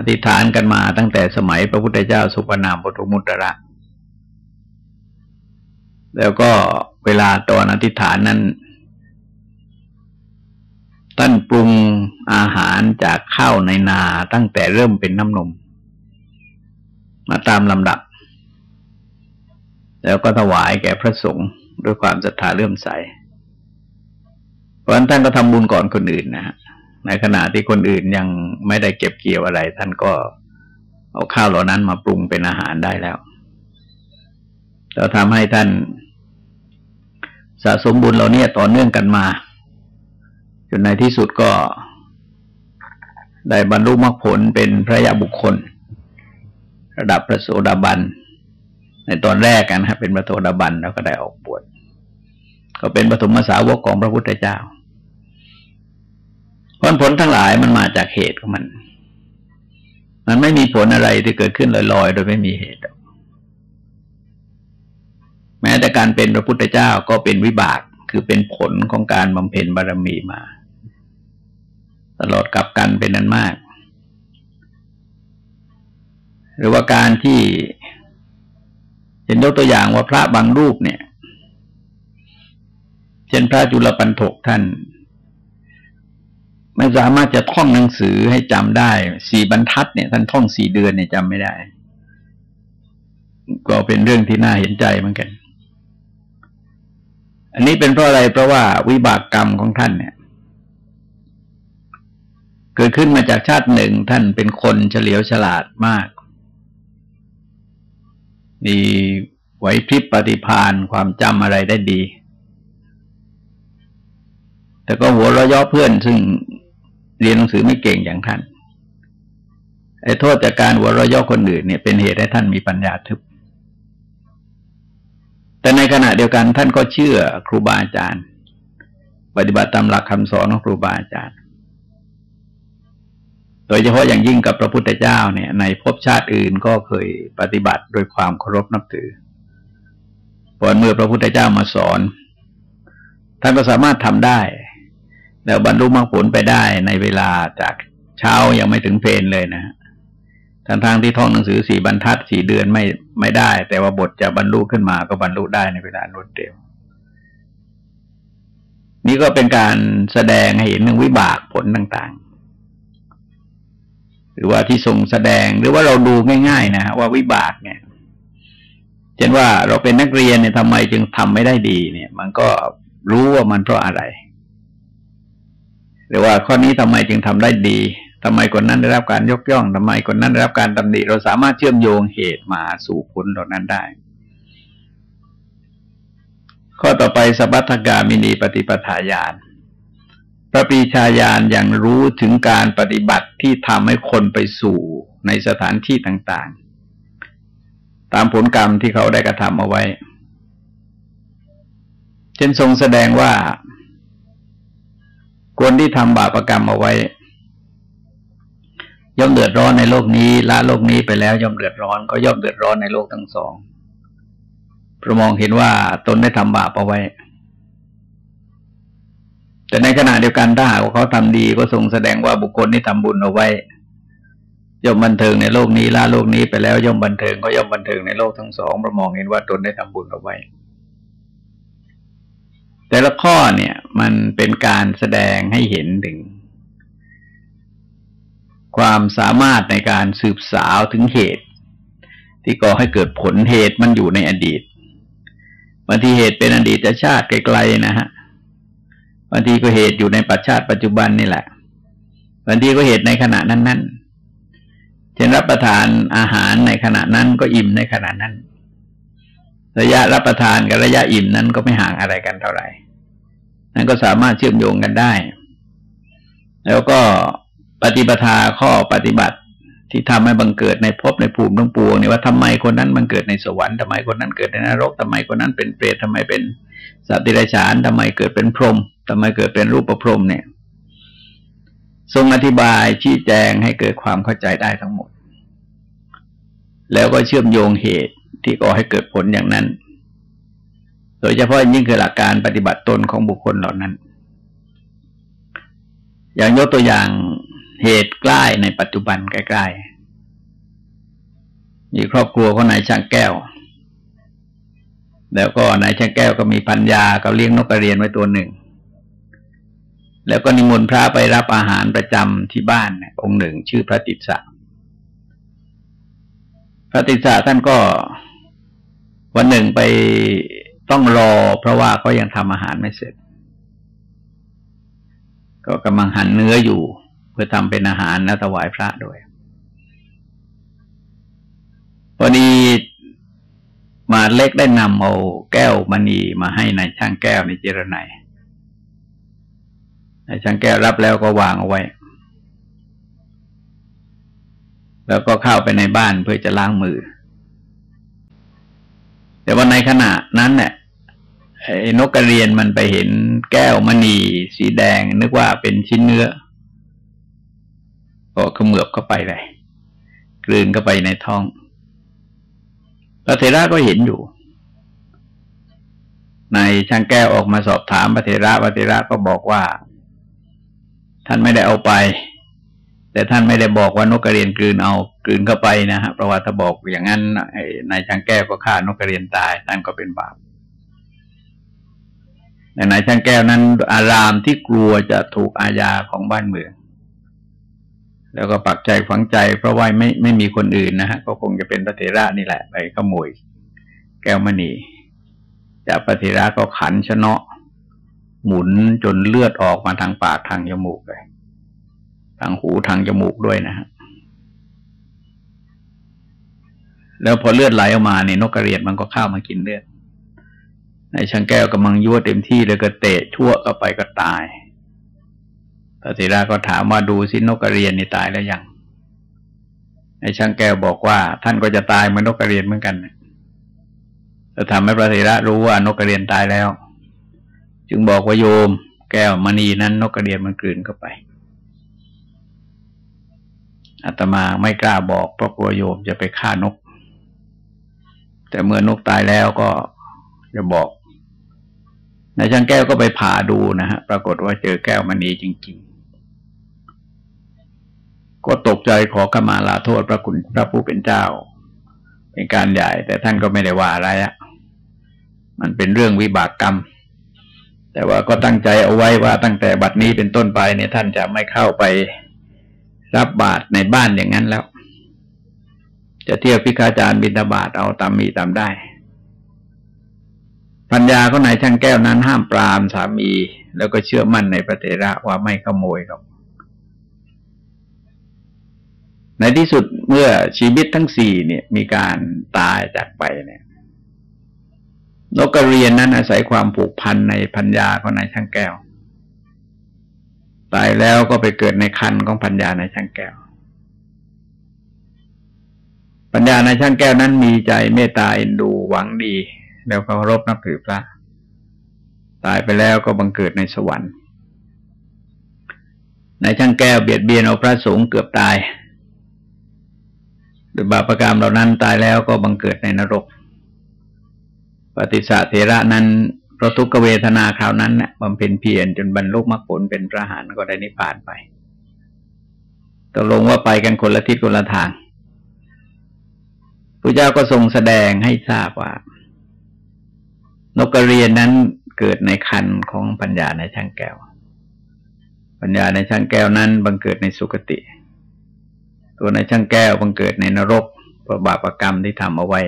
อธิษฐานกันมาตั้งแต่สมัยพระพุทธเจ้าสุปนามปทุมุตระ แล้วก็เวลาตอนอธิษฐานนั้นท่านปรุงอาหารจากข้าวในนาตั้งแต่เริ่มเป็นน้ำนม มาตามลำดับ แล้วก็ถวายแก่พระสงฆ์ด้วยความศรัทธาเลื่อมใส เพราะฉะนั้นท่านก็ทำบุญก่อนคนอื่นนะฮะ ในขณะที่คนอื่นยังไม่ได้เก็บเกี่ยวอะไร ท่านก็เอาข้าวเหล่านั้นมาปรุงเป็นอาหารได้แล้วเราทำให้ท่านสะสมบุญเราเนี่ยต่อเนื่องกันมา จนในที่สุดก็ ได้บรรลุมรรคผลเป็นพระยาบุคคล ระดับพระโสดาบัน ในตอนแรกกันครับเป็นพระโสดาบันแล้วก็ได้ออกบวชก็เป็นปฐมสาวกของพระพุทธเจ้า ผลผลทั้งหลายมันมาจากเหตุของมัน มันไม่มีผลอะไรที่เกิดขึ้นลอยๆ โดยไม่มีเหตุ แม้แต่การเป็นพระพุทธเจ้าก็เป็นวิบากคือเป็นผลของการบำเพ็ญบารมีมา ตลอดกับกันเป็นนั้นมาก หรือว่าการที่เห็นยกตัวอย่างว่าพระบางรูปเนี่ย เช่นพระจุลปันถกท่าน ไม่สามารถจะท่องหนังสือให้จำได้สี่บรรทัดเนี่ยท่านท่องสี่เดือนเนี่ยจำไม่ได้ ก็เป็นเรื่องที่น่าเห็นใจเหมือนกัน อันนี้เป็นเพราะอะไรเพราะว่าวิบากกรรมของท่านเนี่ย เกิดขึ้นมาจากชาติหนึ่งท่านเป็นคนเฉลียวฉลาดมาก มีไหวพริบปฏิพานความจำอะไรได้ดีแต่ก็หัวเราะย่อเพื่อนซึ่ง เรียนหนังสือไม่เก่งอย่างท่านไอ้โทษจากการหัวเราะย่อคนอื่นเนี่ยเป็นเหตุให้ท่านมีปัญญาทึบ แต่ในขณะเดียวกันท่านก็เชื่อครูบาอาจารย์ ปฏิบัติตามหลักคำสอนของครูบาอาจารย์ โดยเฉพาะอย่างยิ่งกับพระพุทธเจ้าเนี่ย ในภพชาติอื่นก็เคยปฏิบัติโดยความเคารพนับถือพอเมื่อพระพุทธเจ้ามาสอน ท่านก็สามารถทำได้ แล้วบรรลุมรรคผลไปได้ในเวลาจากเช้ายังไม่ถึงเพลนเลยนะทั้งทางที่ท่องหนังสือสี่บรรทัดสี่เดือนไม่ไม่ได้ แต่ว่าบทจะบรรลุขึ้นมาก็บรรลุได้ในเวลารวดเร็วนี่ก็เป็นการแสดงให้เห็นถึงวิบากผลต่างๆ หรือว่าที่ทรงแสดงหรือว่าเราดูง่าย ๆ นะว่าวิบากเนี่ยเช่นว่าเราเป็นนักเรียนเนี่ยทำไมจึงทำไม่ได้ดี เนี่ย มันก็รู้ว่ามันเพราะอะไร หรือว่าข้อนี้ทำไมจึงทำได้ดีทำไมคนนั้นได้รับการยกย่องทำไมคนนั้นได้รับการตำหนิ เราสามารถเชื่อมโยงเหตุมาสู่ผลเหล่านั้นได้ ข้อต่อไปสัพพกามินีปฏิปทาญาณพระปีชาญาณยังรู้ถึงการปฏิบัติที่ทำให้คนไปสู่ในสถานที่ต่าง ๆ ตามผลกรรมที่เขาได้กระทำเอาไว้เช่นทรงแสดงว่า คนที่ทำบาปรกรรมเอาไว้ ย่อมเดือดร้อนในโลกนี้ละโลกนี้ไปแล้ว ย่อมเดือดร้อนก็ย่อมเดือดร้อนในโลกทั้งสองพระมองเห็นว่าตนได้ทำบาปเอาไว้ แต่ในขณะเดียวกันถ้าหากว่าเขาทำดีก็ทรงแสดงว่าบุคคลที่ทำบุญเอาไว้ ย่อมบันเทิงในโลกนี้ละโลกนี้ไปแล้วย่อมบันเทิงก็ย่อมบันเทิงในโลกทั้งสองพระมองเห็นว่าตนได้ทำบุญเอาไว้ แต่ละข้อเนี่ย มันเป็นการแสดงให้เห็นถึง ความสามารถในการสืบสาวถึงเหตุ ที่ก่อให้เกิดผลเหตุมันอยู่ในอดีตบางทีเหตุเป็นอดีตชาติไกลๆนะฮะบางทีก็เหตุอยู่ในปัจชาติปัจจุบันนี่แหละบางทีก็เหตุในขณะนั้นๆเช่นรับประทานอาหารในขณะนั้นก็อิ่มในขณะนั้น ระยะรับประทานกับระยะอิ่มนั้นก็ไม่ห่างอะไรกันเท่าไหร่ นั้นก็สามารถเชื่อมโยงกันได้ แล้วก็ปฏิปทาข้อปฏิบัติที่ทำให้บังเกิดในภพในภูมิทั้งปวงนี่ว่าทำไมคนนั้นบังเกิดในสวรรค์ทำไมคนนั้นเกิดในนรกทำไมคนนั้นเป็นเปรตทำไมเป็นสัตว์ดิรัจฉานทำไมเกิดเป็นพรหมทำไมเกิดเป็นรูปประพรหมเนี่ย ทรงอธิบายชี้แจงให้เกิดความเข้าใจได้ทั้งหมด แล้วก็เชื่อมโยงเหตุ ที่ก่อให้เกิดผลอย่างนั้น โดยเฉพาะยิ่งคือหลักการปฏิบัติตนของบุคคลเหล่านั้น อย่างยกตัวอย่างเหตุใกล้ในปัจจุบันใกล้ๆ มีครอบครัวของนายช่างแก้ว แล้วก็นายช่างแก้วก็มีพันยาก็เลี้ยงนกกระเรียนไว้ตัวหนึ่ง แล้วก็นิมนต์พระไปรับอาหารประจำที่บ้านองค์หนึ่งชื่อพระติดสสะ พระติสสะท่านก็วันหนึ่งไปต้องรอ เพราะว่าเขายังทำอาหารไม่เสร็จ ก็กำลังหั่นเนื้ออยู่ เพื่อทำเป็นอาหารแล้วถวายพระด้วยวันนี้มาเล็กได้นำเอาแก้วมณีมาให้ในช่างแก้วในเจรไนในช่างแก้วรับแล้วก็วางเอาไว้ แล้วก็เข้าไปในบ้านเพื่อจะล้างมือ แต่ว่าในขณะนั้นเนี่ยไอ้นกกระเรียนมันไปเห็นแก้วมณีสีแดง นึกว่าเป็นชิ้นเนื้อ ก็ขมือบเข้าไปเลยกลืนเข้าไปในท้องพระเทระก็เห็นอยู่ ในช่างแก้วออกมาสอบถามพระเทระพระเทระก็บอกว่า ท่านไม่ได้เอาไป แต่ท่านไม่ได้บอกว่านกกระเรียนกลืนเอากลืนเข้าไปนะฮะเพราะว่าถ้าบอกอย่างนั้นนายช่างแก้วก็ฆ่านกกระเรียนตายนั่นก็เป็นบาปแต่นายช่างแก้วนั้น อารามที่กลัวจะถูกอาญาของบ้านเมือง แล้วก็ปักใจฝังใจ เพราะว่าไม่ไม่มีคนอื่นนะฮะก็คงจะเป็นพระเถระนี่แหละไปขโมยแก้วมณีจากพระเถระก็ขันชนะหมุนจนเลือดออกมาทางปากทางจมูกเลย ทางหูทางจมูกด้วยนะฮะแล้วพอเลือดไหลออกมาเนี่ยนกกระเรียดมันก็เข้ามากินเลือด ในช่างแก้วกำลังยั่วเต็มที่เลยก็เตะชั่วเข้าไปก็ตายพระเถระก็ถามว่าดูสินกกระเรียนนี่ตายแล้วยังในช่างแก้วบอกว่า ท่านก็จะตายเหมือนนกกระเรียนเหมือนกันจะทำให้พระเถระรู้ว่านกกระเรียนตายแล้ว จึงบอกว่าโยม แก้วมณีนั้นนกกระเรียนมันกลืนเข้าไป อาตมาไม่กล้าบอกเพราะกลัวโยมจะไปฆ่านก แต่เมื่อนกตายแล้วก็จะบอกนายช่างแก้วก็ไปผ่าดูนะฮะ ปรากฏว่าเจอแก้วมณีจริง ๆ ก็ตกใจขอขมาลาโทษพระคุณพระผู้เป็นเจ้า เป็นการใหญ่ แต่ท่านก็ไม่ได้ว่าอะไรอะมันเป็นเรื่องวิบากกรรม แต่ว่าก็ตั้งใจเอาไว้ว่าตั้งแต่บัดนี้เป็นต้นไปเนี่ยท่านจะไม่เข้าไป รับบาตรในบ้านอย่างนั้นแล้ว จะเที่ยวพิฆาจารบินทบาทเอาตามมีตามได้ปัญญาของนายช่างแก้วนั้นห้ามปรามสามี แล้วก็เชื่อมั่นในพระเถระว่าไม่ขโมยหรอกในที่สุดเมื่อชีวิตทั้งสี่เนี่ยมีการตายจากไปเนี่ยนกกระเรียนนั้นอาศัยความผูกพันในพัญญาของนายช่างแก้ว ตายแล้วก็ไปเกิดในคันของพัญญาในช่างแก้ว ปัญญาในช่างแก้วนั้นมีใจเมตตาเอ็นดูหวังดี แล้วเคารพนับถือพระ ตายไปแล้วก็บังเกิดในสวรรค์ในช่างแก้วเบียดเบียนเอาพระสงฆ์เกือบตายโดยบาปรกรรมเหล่านั้นตายแล้วก็บังเกิดในนรก ปฏิสาเทระนั้น เพราะทุกขเวทนาคราวนั้นเนี่ยบำเพ็ญเพียรจนบรรลุมรรคผลเป็นพระหานก็ได้นิพพานไปตกลงว่าไปกันคนละทิศคนละทางพระเจ้าก็ทรงแสดงให้ทราบว่า นกกระเรียนนั้นเกิดในคันของปัญญาในช่างแก้ว ปัญญาในช่างแก้วนั้นบังเกิดในสุคติ ตัวในช่างแก้วบังเกิดในนรกเพราะบาปรกรรมที่ทำเอาไว้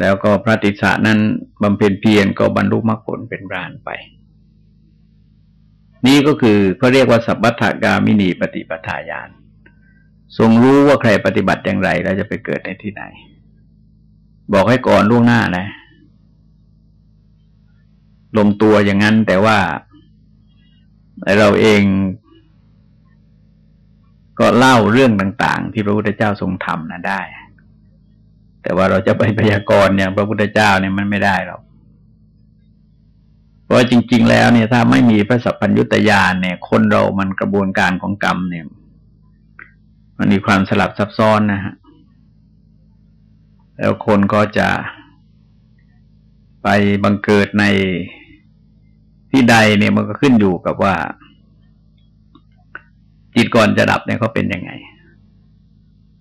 แล้วก็พระติสานั้นบำเพ็ญเพียรก็บรรลุมรรคผลเป็นรานไป นี่ก็คือเขาเรียกว่าสัพพทากามินีปฏิปทาญาณทรงรู้ว่าใครปฏิบัติอย่างไรแล้วจะไปเกิดในที่ไหน บอกให้ก่อนล่วงหน้านะ ลงตัวอย่างนั้นแต่ว่าเราเองก็เล่าเรื่องต่าง ๆ ที่พระพุทธเจ้าทรงทำนะได้ แต่ว่าเราจะไปพยากรณ์อย่างพระพุทธเจ้าเนี่ยมันไม่ได้หรอกเพราะจริง ๆ แล้วเนี่ยถ้าไม่มีพระสัพพัญญุตยานเนี่ย คนเรามันกระบวนการของกรรมเนี่ย มันมีความสลับซับซ้อนนะฮะแล้วคนก็จะไปบังเกิดในที่ใดเนี่ยมันก็ขึ้นอยู่กับว่า จิตก่อนจะดับเนี่ยเขาเป็นยังไง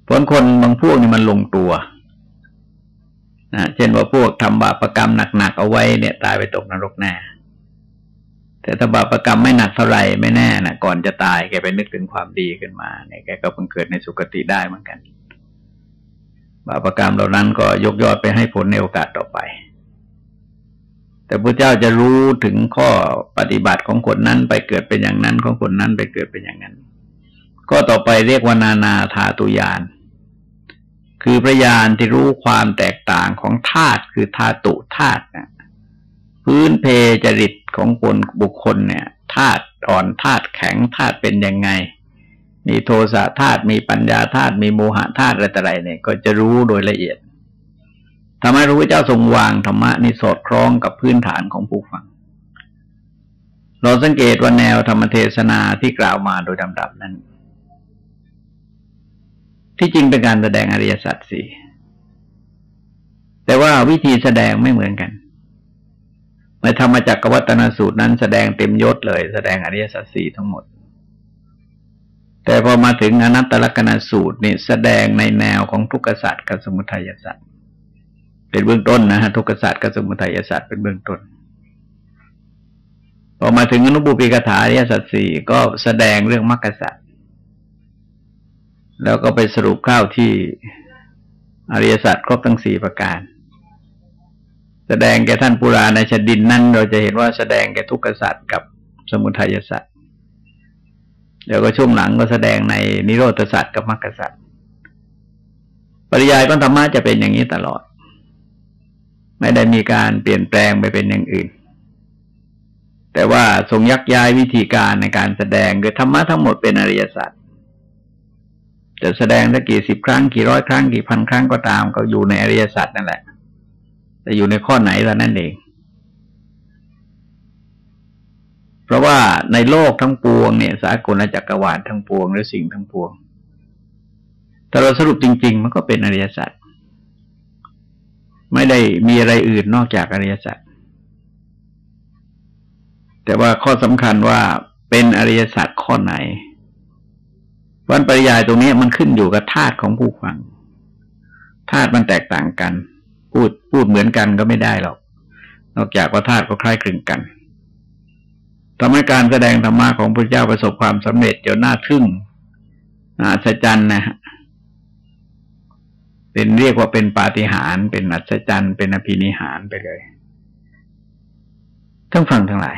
ผลคนบางพวกนี่มันลงตัว นะเช่นว่าพวกทำบาปรกรรมหนักๆเอาไว้เนี่ย ตายไปตกนรกแน่แต่ถ้าบาปรกรรมไม่หนักเท่าไหร่ไม่แน่นะก่อนจะตายแกไปนึกถึงความดีขึ้นมาเนี่ยแกก็เพิ่งเกิดในสุคติได้เหมือนกัน บาปรกรรมเหล่านั้นก็ยกยอดไปให้ผลในโอกาสต่อไป แต่พระเจ้าจะรู้ถึงข้อปฏิบัติของคนนั้นไปเกิดเป็นอย่างนั้นของคนนั้นไปเกิดเป็นอย่างนั้น ก็ต่อไปเรียกว่านานาธาตุยาน คือพระญาณที่รู้ความแตกต่างของธาตุคือธาตุธาตุนะพื้นเพจริตของคนบุคคลเนี่ยธาตุอ่อนธาตุแข็งธาตุเป็นยังไง มีโทสะธาตุมีปัญญาธาตุมีโมหะธาตุอะไรต่ออะไรเนี่ยก็จะรู้โดยละเอียดทำให้รู้ว่าเจ้าทรงวางธรรมะนี่สอดคล้องกับพื้นฐานของผู้ฟัง เราสังเกตว่าแนวธรรมเทศนาที่กล่าวมาโดยลำดับนั้น ที่จริงเป็นการแสดงอริยสัจสี่แต่ว่าวิธีแสดงไม่เหมือนกันในธรรมจักรวัตนสูตรนั้นแสดงเต็มยศเลย แสดงอริยสัจสี่ทั้งหมด แต่พอมาถึงอนัตตลกนสูตรนี่แสดงในแนวของทุกขสัจกับสมุทัยสัจเป็นเบื้องต้นนะฮะทุกขสัจกับสมุทัยสัจเป็นเบื้องต้นพอมาถึงอนุบุปิกถาอริยสัจสี่ก็แสดงเรื่องมรรคสัจ แล้วก็ไปสรุปข้าวที่อริยสัจครบทั้งสี่ประการ แสดงแก่ท่านปุราในชดินนั้นเราจะเห็นว่าแสดงแก่ทุกขสัจกับสมุทัยสัจเดี๋ยวก็ช่วงหลังก็แสดงในนิโรธสัจกับมรรคสัจปริยายก็ธรรมะจะเป็นอย่างนี้ตลอด ไม่ได้มีการเปลี่ยนแปลงไปเป็นอย่างอื่น แต่ว่าทรงยักย้ายวิธีการในการแสดงคือธรรมะทั้งหมดเป็นอริยสัจ จะแสดงสักกี่สิบครั้งกี่ร้อยครั้งกี่พันครั้งก็ตาม ก็อยู่ในอริยสัจนั่นแหละ แต่อยู่ในข้อไหนล้วนั่นเอง เพราะว่าในโลกทั้งปวงเนี่ย สากลจักรวาลทั้งปวงหรือสิ่งทั้งปวง แต่เราสรุปจริง ๆ มันก็เป็นอริยสัจไม่ได้มีอะไรอื่นนอกจากอริยสัจแต่ว่าข้อสำคัญว่าเป็นอริยสัจข้อไหน วันปริยายตรงนี้มันขึ้นอยู่กับธาตุของผู้ฟังธาตุมันแตกต่างกัน พูดพูดเหมือนกันก็ไม่ได้หรอก นอกจากว่าธาตุก็คล้ายคลึงกันทำให้การแสดงธรรมะของพระเจ้าประสบความสำเร็จจนน่าทึ่งน่าอัศจรรย์นะฮะเป็นเรียกว่าเป็นปาฏิหาริย์เป็นอัศจรรย์เป็นอภินิหารไปเลยทั้งฟังทั้งหลาย